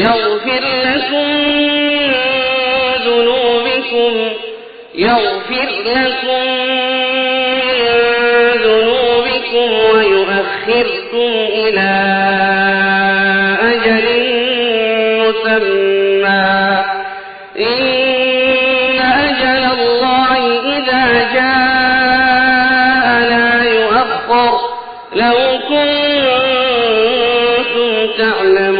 يغفر لكم ذنوبكم يغفر لكم ذنوبكم ويؤخركم إلى أجل مسمى. إن أجل الله إذا جاء لا يؤخر. لو كنتم تعلمون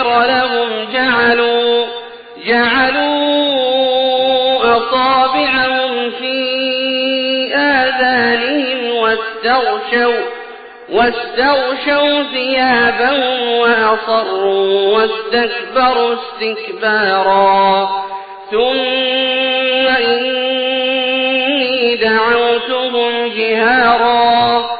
لتغفر لهم جعلوا جعلوا أصابعهم في آذانهم واستغشوا واستغشوا ثيابهم وأصروا واستكبروا استكبارا. ثم إني دعوتهم جهارا.